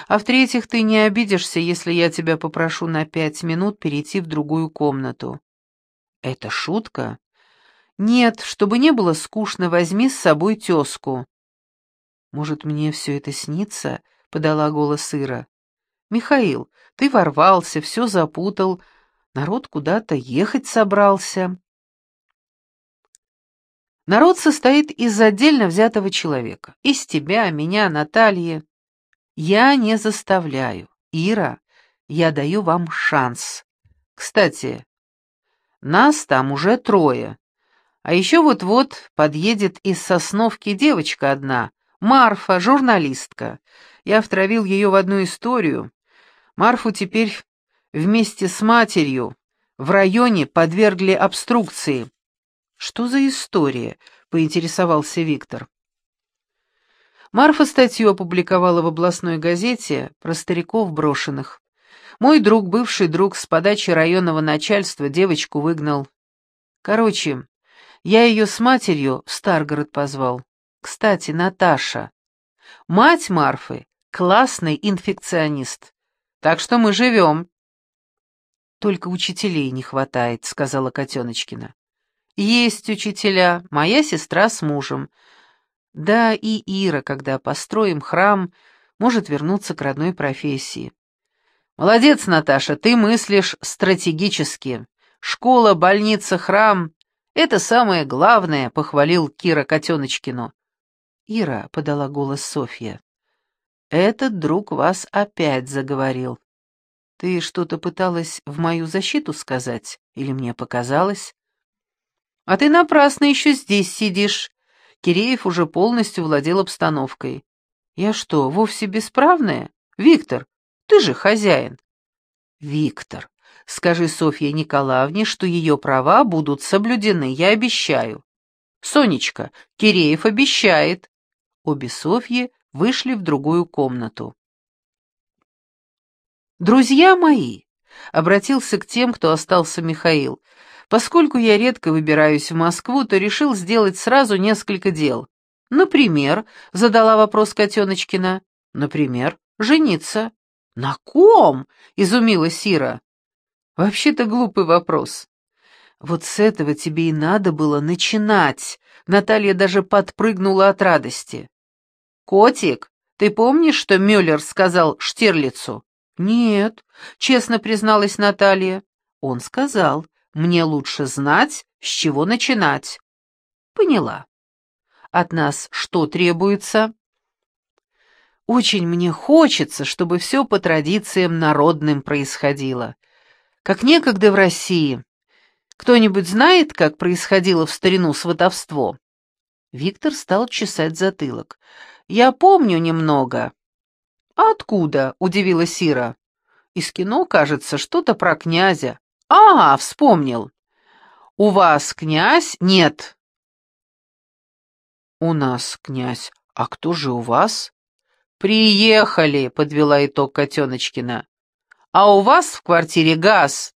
А в-третьих, ты не обидишься, если я тебя попрошу на пять минут перейти в другую комнату. Это шутка? Нет, чтобы не было скучно, возьми с собой тезку. Может, мне все это снится? Подала голос Ира. Михаил, ты ворвался, все запутал, народ куда-то ехать собрался. Народ состоит из отдельно взятого человека. Из тебя, меня, Натальи. Я не заставляю. Ира, я даю вам шанс. Кстати, нас там уже трое. А еще вот-вот подъедет из Сосновки девочка одна, Марфа, журналистка. Я втравил ее в одну историю. Марфу теперь вместе с матерью в районе подвергли обструкции. «Что за история?» — поинтересовался Виктор. Марфа статью опубликовала в областной газете про стариков брошенных. Мой друг, бывший друг, с подачи районного начальства девочку выгнал. Короче, я ее с матерью в Старгород позвал. Кстати, Наташа. Мать Марфы — классный инфекционист. Так что мы живем. Только учителей не хватает, — сказала Котеночкина. Есть учителя, моя сестра с мужем. Да и Ира, когда построим храм, может вернуться к родной профессии. Молодец, Наташа, ты мыслишь стратегически. Школа, больница, храм — это самое главное, — похвалил Кира Котеночкину. Ира, — подала голос Софья, — этот друг вас опять заговорил. Ты что-то пыталась в мою защиту сказать, или мне показалось? А ты напрасно еще здесь сидишь, Киреев уже полностью владел обстановкой. «Я что, вовсе бесправная? Виктор, ты же хозяин». «Виктор, скажи Софье Николаевне, что ее права будут соблюдены, я обещаю». «Сонечка, Киреев обещает». Обе Софьи вышли в другую комнату. «Друзья мои», — обратился к тем, кто остался Михаил, — Поскольку я редко выбираюсь в Москву, то решил сделать сразу несколько дел. Например, задала вопрос Котеночкина. Например, жениться. На ком? Изумилась Сира. Вообще-то глупый вопрос. Вот с этого тебе и надо было начинать. Наталья даже подпрыгнула от радости. Котик, ты помнишь, что Мюллер сказал Штирлицу? Нет, честно призналась Наталья. Он сказал, мне лучше знать, с чего начинать. Поняла. От нас что требуется? Очень мне хочется, чтобы все по традициям народным происходило. Как некогда в России. Кто-нибудь знает, как происходило в старину сватовство?» Виктор стал чесать затылок. «Я помню немного». «А откуда?» — удивилась Ира. «Из кино, кажется, что-то про князя». «А, вспомнил. У вас князь? Нет». «У нас князь. А кто же у вас?» «Приехали», — подвела итог Котеночкина. «А у вас в квартире газ».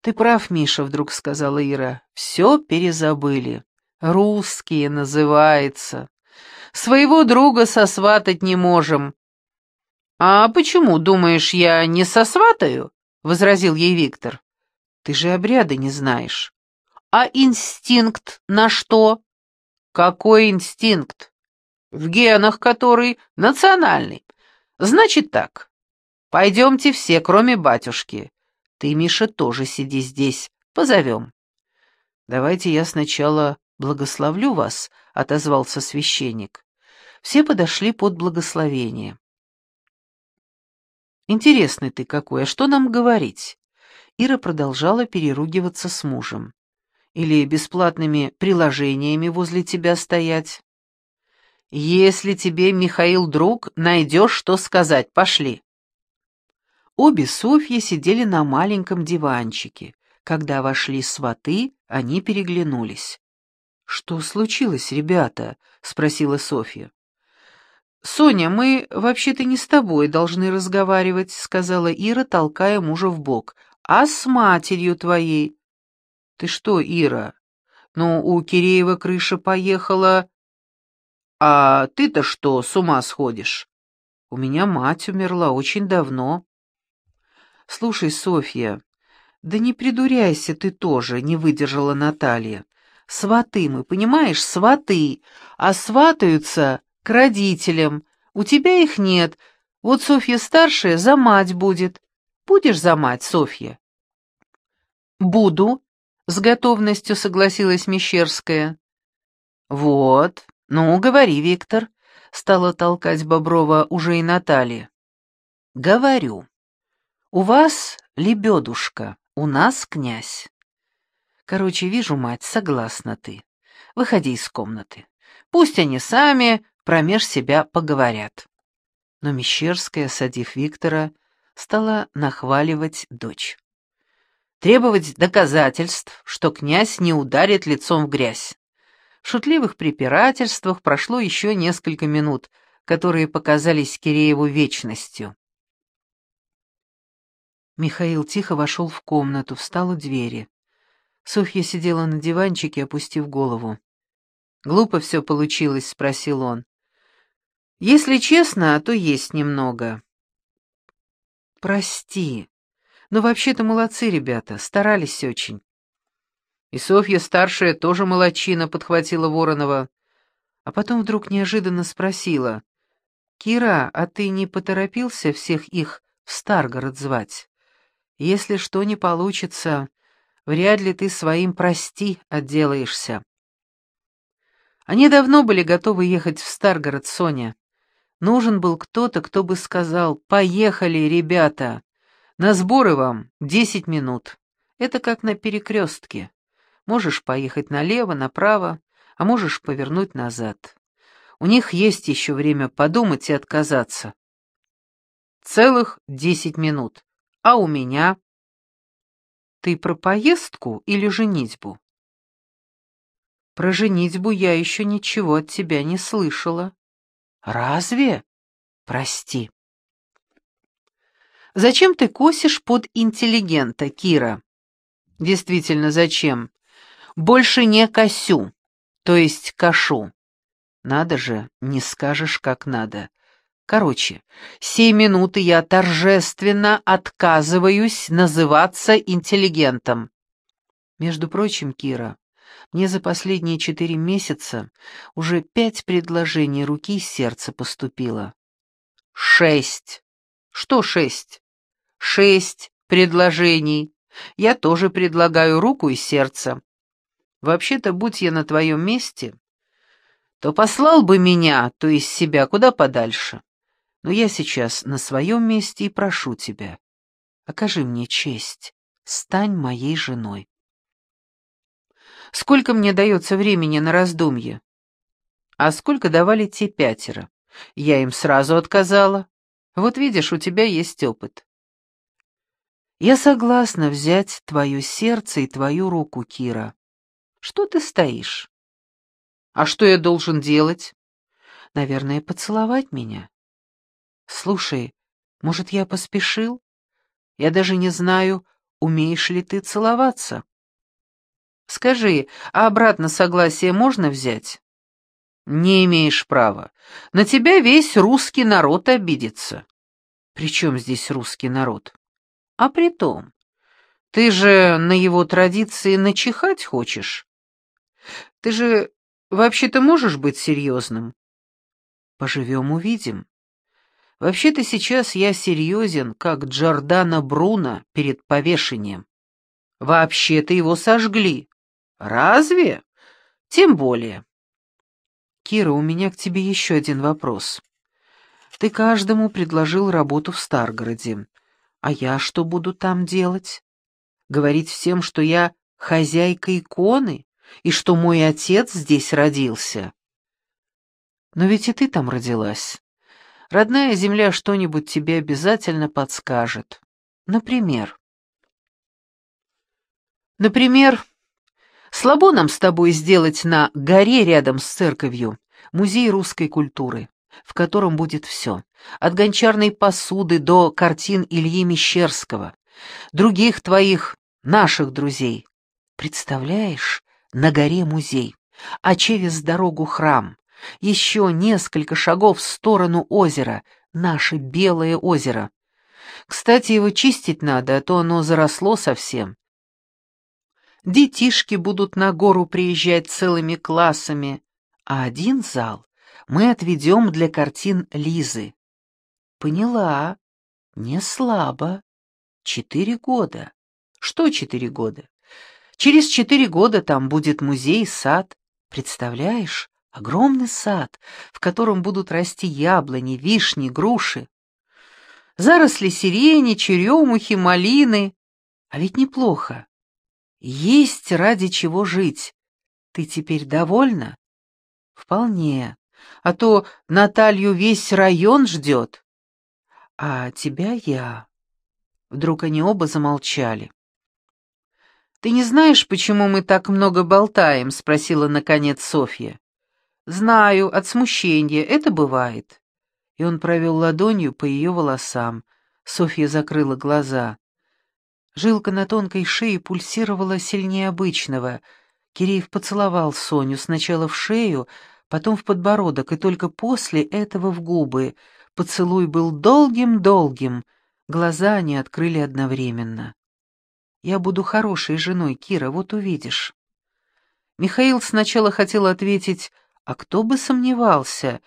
«Ты прав, Миша», — вдруг сказала Ира. «Все перезабыли. Русские называется. Своего друга сосватать не можем». «А почему, думаешь, я не сосватаю?» — возразил ей Виктор. «Ты же обряды не знаешь». «А инстинкт на что?» «Какой инстинкт?» «В генах который национальный. Значит так, пойдемте все, кроме батюшки. Ты, Миша, тоже сиди здесь, позовем». «Давайте я сначала благословлю вас», — отозвался священник. Все подошли под благословение. «Интересный ты какой, а что нам говорить?» Ира продолжала переругиваться с мужем. «Или бесплатными приложениями возле тебя стоять?» «Если тебе, Михаил, друг, найдешь, что сказать, пошли». Обе Софьи сидели на маленьком диванчике. Когда вошли сваты, они переглянулись. «Что случилось, ребята?» — спросила Софья. «Соня, мы вообще-то не с тобой должны разговаривать», — сказала Ира, толкая мужа в бок, — «а с матерью твоей». «Ты что, Ира? Ну, у Киреева крыша поехала...» «А ты-то что, с ума сходишь?» «У меня мать умерла очень давно». «Слушай, Софья, да не придуряйся ты тоже», — не выдержала Наталья. «Сваты мы, понимаешь, сваты, а сватаются к родителям. У тебя их нет. Вот Софья старшая за мать будет. Будешь за мать, Софья?» «Буду», — с готовностью согласилась Мещерская. «Вот, ну, говори, Виктор», — стала толкать Боброва уже и Наталья. «Говорю». У вас лебедушка, у нас князь. Короче, вижу, мать, согласна ты. Выходи из комнаты. Пусть они сами промеж себя поговорят. Но Мещерская, садив Виктора, стала нахваливать дочь. Требовать доказательств, что князь не ударит лицом в грязь. В шутливых препирательствах прошло еще несколько минут, которые показались Кирееву вечностью. Михаил тихо вошел в комнату, встал у двери. Софья сидела на диванчике, опустив голову. «Глупо все получилось?» — спросил он. «Если честно, то есть немного». «Прости. Но вообще-то молодцы ребята, старались очень». «И Софья старшая тоже молочина», — подхватила Воронова. А потом вдруг неожиданно спросила. «Кира, а ты не поторопился всех их в Старгород звать?» Если что не получится, вряд ли ты своим «прости» отделаешься. Они давно были готовы ехать в Старгород, Соня. Нужен был кто-то, кто бы сказал «Поехали, ребята! На сборы вам десять минут. Это как на перекрестке. Можешь поехать налево, направо, а можешь повернуть назад. У них есть еще время подумать и отказаться. Целых десять минут. А у меня? Ты про поездку или женитьбу? Про женитьбу я еще ничего от тебя не слышала. Разве? Прости. Зачем ты косишь под интеллигента, Кира? Действительно, зачем? Больше не косю, то есть кашу. Надо же, не скажешь, как надо. Короче, сей минуты я торжественно отказываюсь называться интеллигентом. Между прочим, Кира, мне за последние четыре месяца уже пять предложений руки и сердца поступило. Шесть. Что шесть? Шесть предложений. Я тоже предлагаю руку и сердце. Вообще-то, будь я на твоем месте, то послал бы меня, то есть себя, куда подальше. Но я сейчас на своем месте и прошу тебя. Окажи мне честь, стань моей женой. Сколько мне дается времени на раздумье? А сколько давали те пятеро? Я им сразу отказала. Вот видишь, у тебя есть опыт. Я согласна взять твое сердце и твою руку, Кира. Что ты стоишь? А что я должен делать? Наверное, поцеловать меня. Слушай, может, я поспешил? Я даже не знаю, умеешь ли ты целоваться. Скажи, а обратно согласие можно взять? Не имеешь права. На тебя весь русский народ обидится. При чем здесь русский народ? А при том, ты же на его традиции начихать хочешь? Ты же вообще-то можешь быть серьезным? Поживем, увидим. Вообще-то сейчас я серьезен, как Джордана Бруно перед повешением. Вообще-то его сожгли. Разве? Тем более. Кира, у меня к тебе еще один вопрос. Ты каждому предложил работу в Старгороде. А я что буду там делать? Говорить всем, что я хозяйка иконы и что мой отец здесь родился? Но ведь и ты там родилась. Родная земля что-нибудь тебе обязательно подскажет. Например. Например, слабо нам с тобой сделать на горе рядом с церковью музей русской культуры, в котором будет все, от гончарной посуды до картин Ильи Мещерского, других твоих, наших друзей. Представляешь, на горе музей, а через дорогу храм, еще несколько шагов в сторону озера, наше Белое озеро. Кстати, его чистить надо, а то оно заросло совсем. Детишки будут на гору приезжать целыми классами, а один зал мы отведем для картин Лизы. Поняла. Не слабо. Четыре года. Что четыре года? Через четыре года там будет музей сад. Представляешь? Огромный сад, в котором будут расти яблони, вишни, груши. Заросли сирени, черемухи, малины. А ведь неплохо. Есть ради чего жить. Ты теперь довольна? Вполне. А то Наталью весь район ждет. А тебя я. Вдруг они оба замолчали. «Ты не знаешь, почему мы так много болтаем?» — спросила, наконец, Софья. «Знаю, от смущения, это бывает». И он провел ладонью по ее волосам. Софья закрыла глаза. Жилка на тонкой шее пульсировала сильнее обычного. Киреев поцеловал Соню сначала в шею, потом в подбородок, и только после этого в губы. Поцелуй был долгим-долгим, глаза они открыли одновременно. «Я буду хорошей женой, Кира, вот увидишь». Михаил сначала хотел ответить а кто бы сомневался,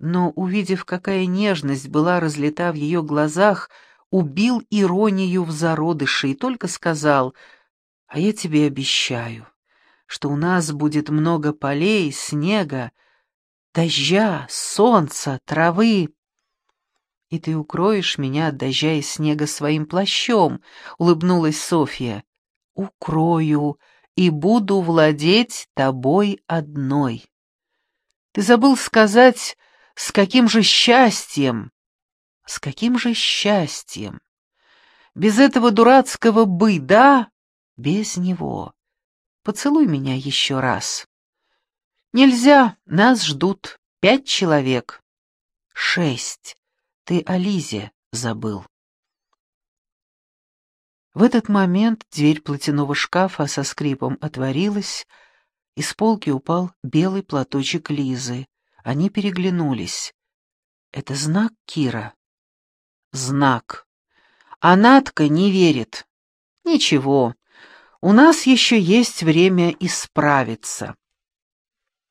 но, увидев, какая нежность была разлита в ее глазах, убил иронию в зародыше и только сказал, «А я тебе обещаю, что у нас будет много полей, снега, дождя, солнца, травы. И ты укроешь меня от дождя и снега своим плащом», — улыбнулась Софья. «Укрою и буду владеть тобой одной». Ты забыл сказать, с каким же счастьем? С каким же счастьем? Без этого дурацкого «бы», да? Без него. Поцелуй меня еще раз. Нельзя, нас ждут пять человек. Шесть. Ты о Лизе забыл. В этот момент дверь платяного шкафа со скрипом отворилась, из полки упал белый платочек Лизы. Они переглянулись. «Это знак, Кира?» «Знак. А Натка не верит. Ничего, у нас еще есть время исправиться».